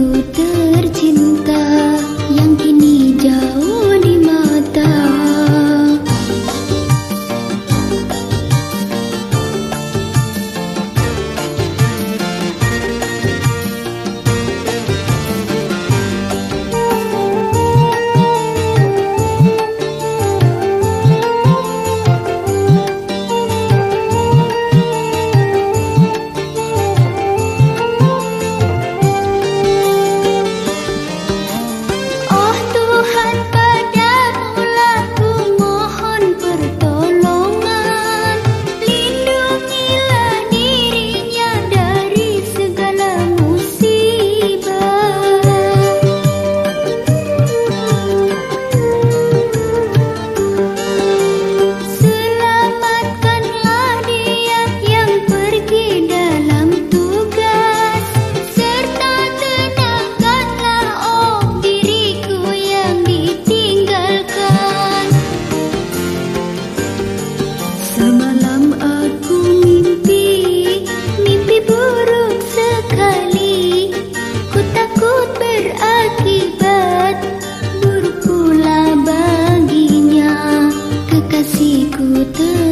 哭的。西鼓的。